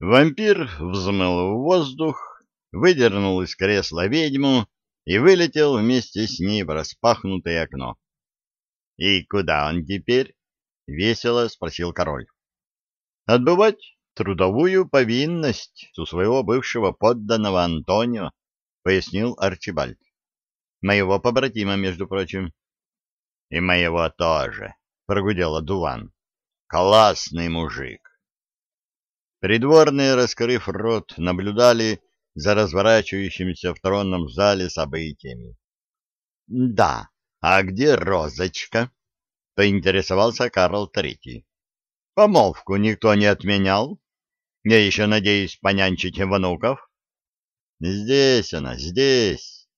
Вампир взмыл в воздух, выдернул из кресла ведьму и вылетел вместе с ней в распахнутое окно. — И куда он теперь? — весело спросил король. — Отбывать трудовую повинность у своего бывшего подданного Антонио, — пояснил Арчибальд. — Моего побратима, между прочим. — И моего тоже, — прогудел Адуван. — Классный мужик. Придворные, раскрыв рот, наблюдали за разворачивающимися в тронном зале событиями. — Да, а где Розочка? — поинтересовался Карл Третий. — Помолвку никто не отменял? Я еще надеюсь понянчить внуков. — Здесь она, здесь.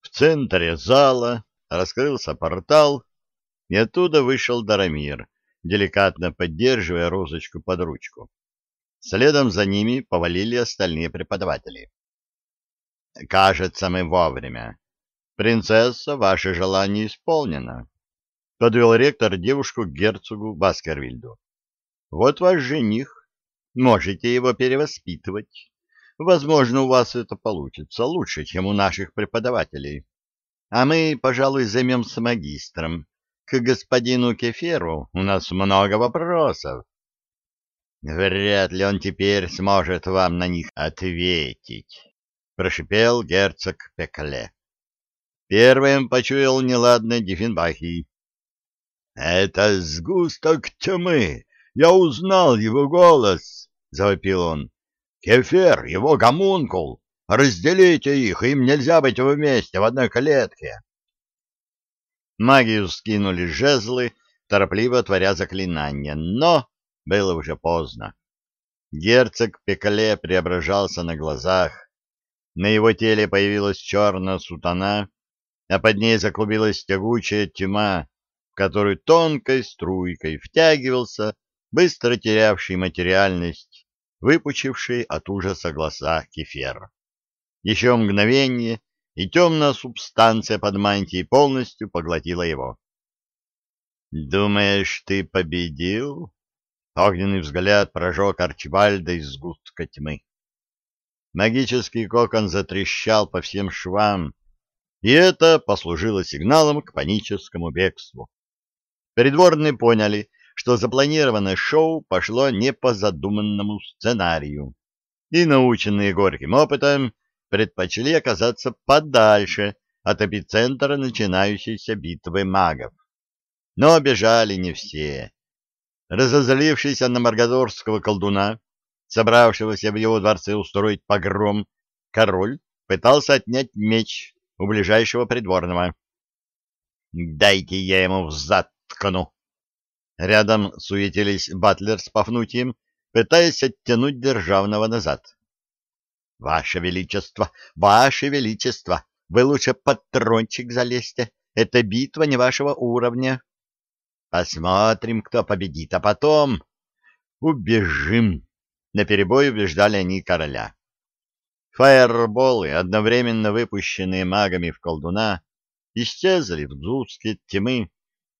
В центре зала раскрылся портал, и оттуда вышел Дарамир, деликатно поддерживая Розочку под ручку. Следом за ними повалили остальные преподаватели. «Кажется, мы вовремя. Принцесса, ваше желание исполнено», — подвел ректор девушку к герцогу Баскервильду. «Вот ваш жених. Можете его перевоспитывать. Возможно, у вас это получится лучше, чем у наших преподавателей. А мы, пожалуй, займемся магистром. К господину Кеферу у нас много вопросов». Вряд ли он теперь сможет вам на них ответить, — прошипел герцог Пекле. Первым почуял неладное Диффенбахи. — Это сгусток тьмы! Я узнал его голос! — завопил он. — Кефер, его гомункул! Разделите их, им нельзя быть вместе в одной клетке! Магию скинули жезлы, торопливо творя заклинания, но было уже поздно. Герцог Пекале преображался на глазах. На его теле появилась черная сутана, а под ней заклубилась тягучая тьма, в которую тонкой струйкой втягивался быстро терявший материальность, выпучивший от ужаса глаза кефер. Еще мгновение, и темная субстанция под мантией полностью поглотила его. «Думаешь, ты победил?» Огненный взгляд прожег Арчибальда из сгустка тьмы. Магический кокон затрещал по всем швам, и это послужило сигналом к паническому бегству. Придворные поняли, что запланированное шоу пошло не по задуманному сценарию, и, наученные горьким опытом, предпочли оказаться подальше от эпицентра начинающейся битвы магов. Но бежали не все. Разозлившийся на Маргадорского колдуна, собравшегося в его дворце устроить погром, король пытался отнять меч у ближайшего придворного. «Дайте я ему взад ткну!» Рядом суетились Батлер с Пафнутием, пытаясь оттянуть державного назад. «Ваше Величество! Ваше Величество! Вы лучше под трончик залезьте! Это битва не вашего уровня!» Посмотрим, кто победит, а потом убежим. Наперебой убеждали они короля. Фаерболы, одновременно выпущенные магами в колдуна, исчезли в сгустке тьмы,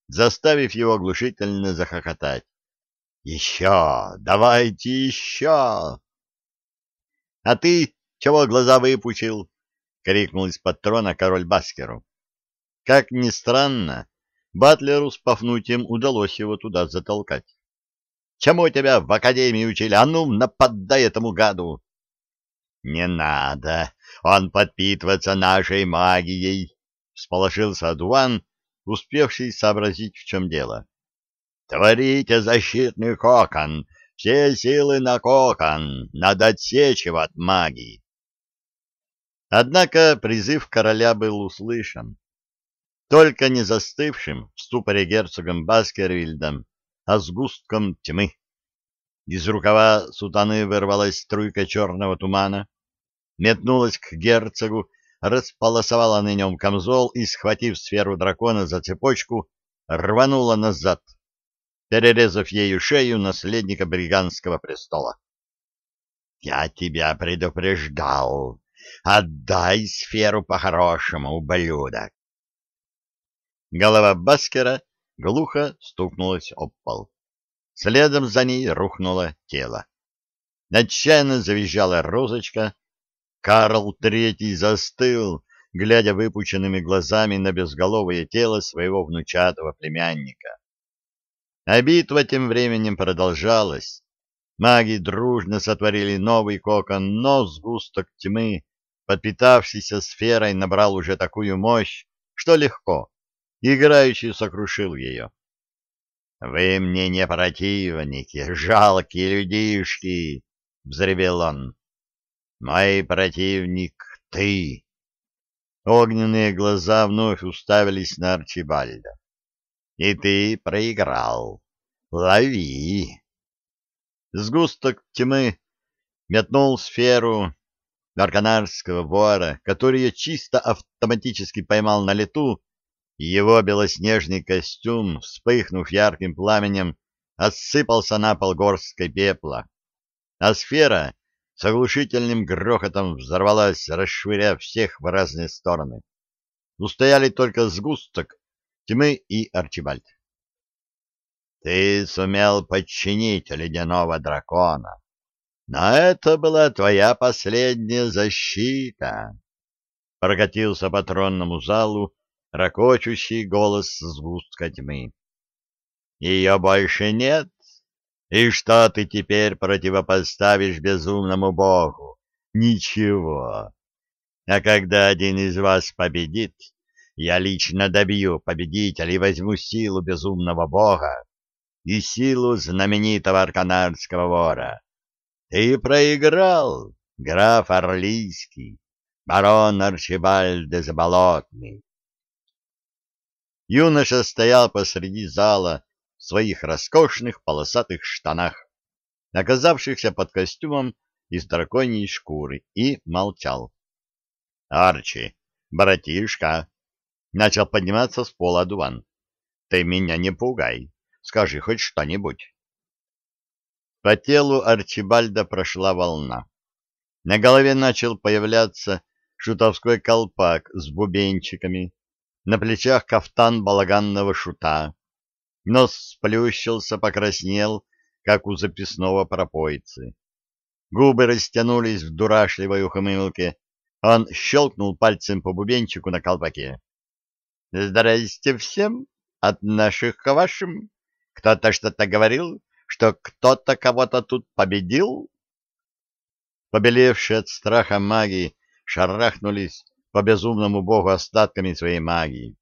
заставив его оглушительно захохотать. «Еще! Давайте еще!» «А ты чего глаза выпучил?» — крикнул из-под трона король Баскеру. Как ни странно, Батлеру с Пафнутием удалось его туда затолкать. — Чему тебя в академии учили? А ну, нападай этому гаду! — Не надо, он подпитывается нашей магией, — всполошился Адуан, успевший сообразить, в чем дело. — Творите защитный кокон, все силы на кокон, надо отсечь его от магии. Однако призыв короля был услышан только не застывшим в ступоре герцогом Баскервильдом, а сгустком тьмы. Из рукава сутаны вырвалась струйка черного тумана, метнулась к герцогу, располосовала на нем камзол и, схватив сферу дракона за цепочку, рванула назад, перерезав ею шею наследника бриганского престола. — Я тебя предупреждал. Отдай сферу по-хорошему, ублюдок. Голова Баскера глухо стукнулась об пол. Следом за ней рухнуло тело. Отчаянно завизжала розочка. Карл Третий застыл, глядя выпученными глазами на безголовое тело своего внучатого племянника. А битва тем временем продолжалась. Маги дружно сотворили новый кокон, но сгусток тьмы, подпитавшийся сферой, набрал уже такую мощь, что легко, играющий сокрушил ее. «Вы мне не противники, жалкие людишки!» — взревел он. «Мой противник — ты!» Огненные глаза вновь уставились на Арчибальда. «И ты проиграл. Лови!» Сгусток тьмы метнул сферу арканарского вора, который ее чисто автоматически поймал на лету, его белоснежный костюм, вспыхнув ярким пламенем, осыпался на пол горсткой пепла а сфера с оглушительным грохотом взорвалась, расшвыряв всех в разные стороны. Устояли только сгусток, тьмы и Арчибальд. «Ты сумел подчинить ледяного дракона, но это была твоя последняя защита!» Прокатился по тронному залу ракочущий голос сгустка тьмы. «Ее больше нет, и что ты теперь противопоставишь безумному богу? Ничего. А когда один из вас победит, я лично добью победителя и возьму силу безумного бога и силу знаменитого арканарского вора. Ты проиграл, граф Орлийский, барон Арчибальд Заболотный. Юноша стоял посреди зала, в своих роскошных полосатых штанах, оказавшихся под костюмом из драконьей шкуры, и молчал. — Арчи, братишка, — начал подниматься с пола Дуван, — ты меня не пугай, скажи хоть что-нибудь. По телу Арчибальда прошла волна. На голове начал появляться шутовской колпак с бубенчиками, на плечах кафтан балаганного шута, Нос сплющился, покраснел, как у записного пропойцы. Губы растянулись в дурашливой ухмылке. Он щелкнул пальцем по бубенчику на колпаке. — Здрасте всем, от наших к вашим. Кто-то что-то говорил, что кто-то кого-то тут победил? Побелевшие от страха маги шарахнулись по безумному богу остатками своей магии.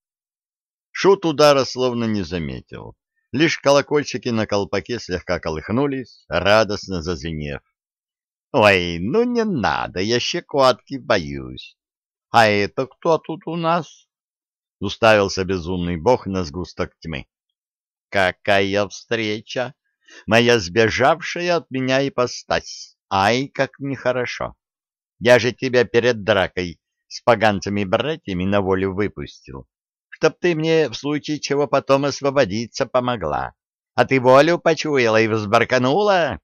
Шут удара словно не заметил. Лишь колокольчики на колпаке слегка колыхнулись, радостно зазвенев. — Ой, ну не надо, я щекотки боюсь. — А это кто тут у нас? — уставился безумный бог на сгусток тьмы. — Какая встреча! Моя сбежавшая от меня ипостась. Ай, как нехорошо! Я же тебя перед дракой с поганцами-братьями на волю выпустил чтоб ты мне в случае чего потом освободиться помогла. А ты волю почуяла и взбарканула?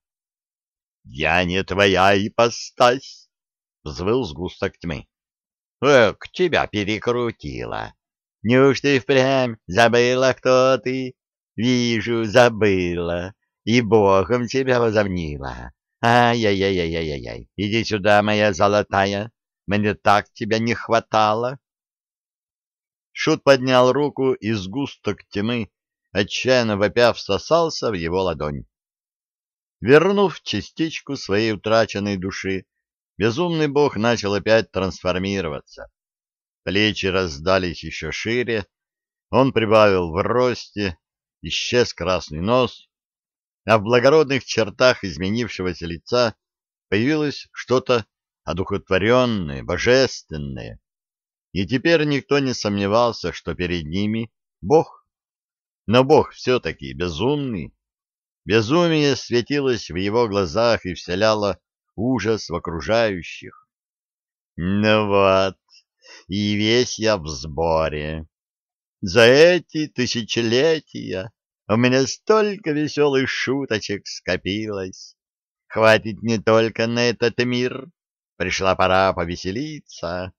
— Я не твоя ипостась, — взвыл сгусток тьмы. — Эх, тебя перекрутила. Неужто и впрямь забыла, кто ты? Вижу, забыла, и богом тебя возомнила. Ай-яй-яй-яй-яй-яй, иди сюда, моя золотая, мне так тебя не хватало. Шут поднял руку, и сгусток тьмы, отчаянно вопя, всосался в его ладонь. Вернув частичку своей утраченной души, безумный бог начал опять трансформироваться. Плечи раздались еще шире, он прибавил в росте, исчез красный нос, а в благородных чертах изменившегося лица появилось что-то одухотворенное, божественное, и теперь никто не сомневался, что перед ними Бог. Но Бог все-таки безумный. Безумие светилось в его глазах и вселяло ужас в окружающих. Ну вот, и весь я в сборе. За эти тысячелетия у меня столько веселых шуточек скопилось. Хватит не только на этот мир, пришла пора повеселиться.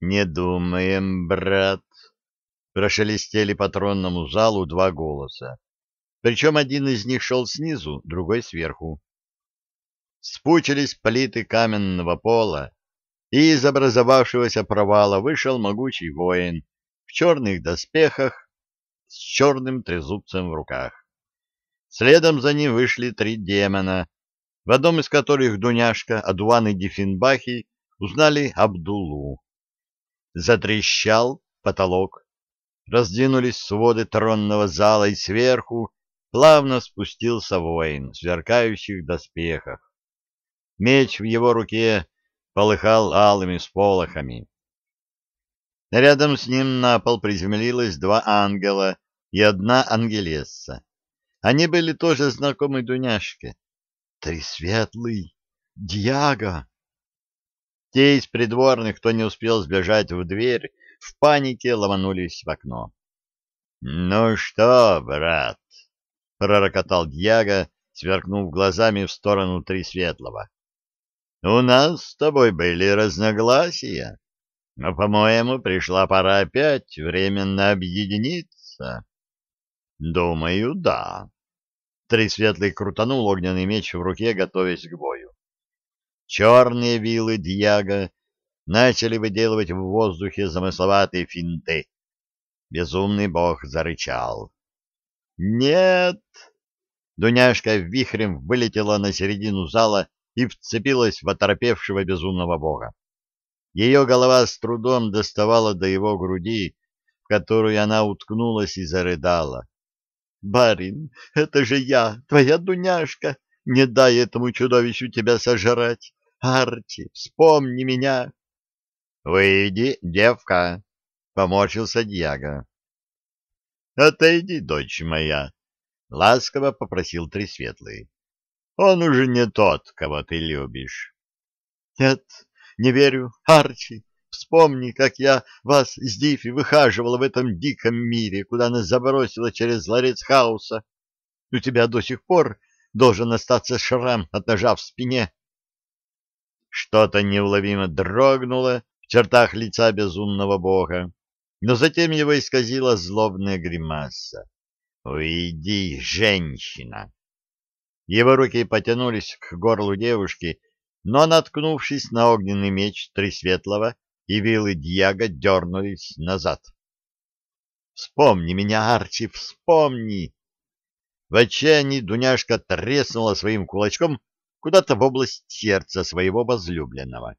Не думаем, брат. Прошелестели по тронному залу два голоса. Причем один из них шел снизу, другой сверху. спучились плиты каменного пола, и из образовавшегося провала вышел могучий воин в черных доспехах с черным трезубцем в руках. Следом за ним вышли три демона, в одном из которых Дуняшка, Адуан и Диффенбахи узнали Абдулу. Затрещал потолок, раздвинулись своды тронного зала, и сверху плавно спустился воин в сверкающих доспехах. Меч в его руке полыхал алыми сполохами. Рядом с ним на пол приземлилось два ангела и одна ангелесса. Они были тоже знакомы Дуняшке. Тресветлый, Дьяго. Те из придворных, кто не успел сбежать в дверь, в панике ломанулись в окно. — Ну что, брат? — пророкотал Дьяго, сверкнув глазами в сторону Тресветлого. — У нас с тобой были разногласия, но, по-моему, пришла пора опять временно объединиться. — Думаю, да. Тресветлый крутанул огненный меч в руке, готовясь к бою. Черные вилы Дьяга начали выделывать в воздухе замысловатые финты. Безумный бог зарычал. «Нет!» Дуняшка вихрем вылетела на середину зала и вцепилась в оторопевшего безумного бога. Ее голова с трудом доставала до его груди, в которую она уткнулась и зарыдала. Барин, это же я, твоя Дуняшка. Не дай этому чудовищу тебя сожрать. Арчи, вспомни меня. Выйди, девка, поморщился Дьяго. Отойди, дочь моя, ласково попросил Тресветлый. Он уже не тот, кого ты любишь. Нет, не верю, Арчи, Вспомни, как я вас с Дифи выхаживала в этом диком мире, куда нас забросила через ларец хаоса. У тебя до сих пор должен остаться шрам от ножа в спине. Что-то неуловимо дрогнуло в чертах лица безумного бога, но затем его исказила злобная гримаса. «Уйди, женщина!» Его руки потянулись к горлу девушки, но, наткнувшись на огненный меч Тресветлого, и вилы Дьяга дернулись назад. «Вспомни меня, Арчи, вспомни!» В отчаянии Дуняшка треснула своим кулачком куда-то в область сердца своего возлюбленного.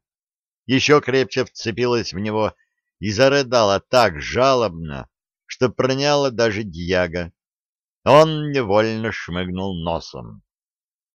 Еще крепче вцепилась в него и зарыдала так жалобно, что проняла даже Дьяга. Он невольно шмыгнул носом.